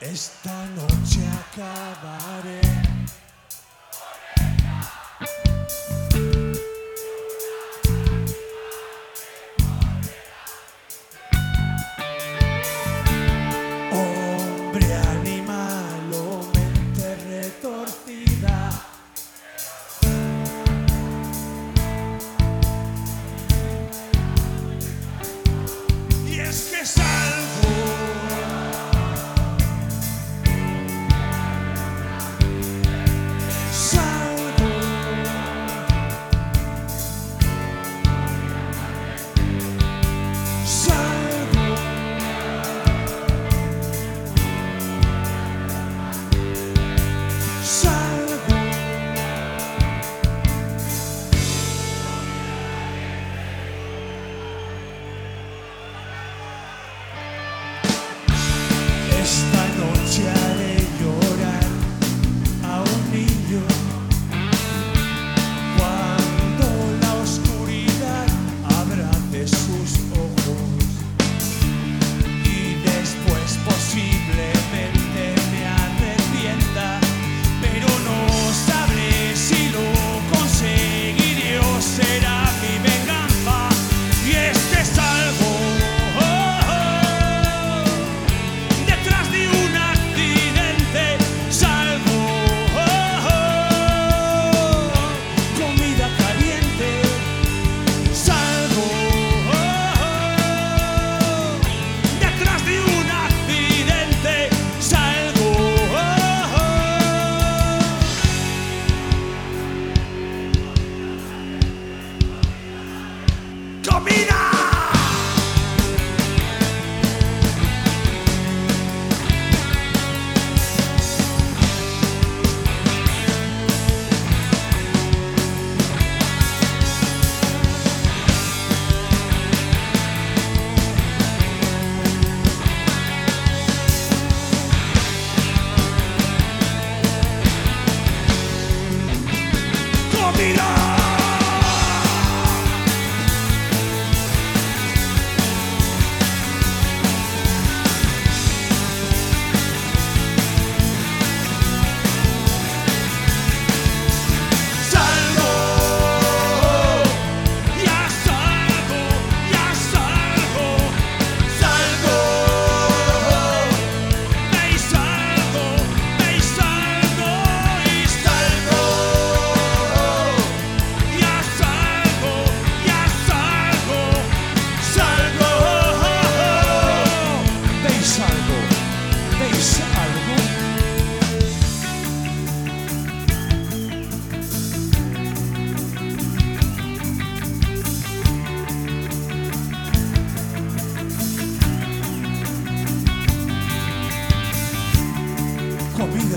Esta noche acabaré Babylon.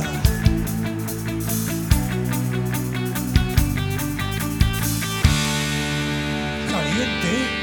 さ借りって。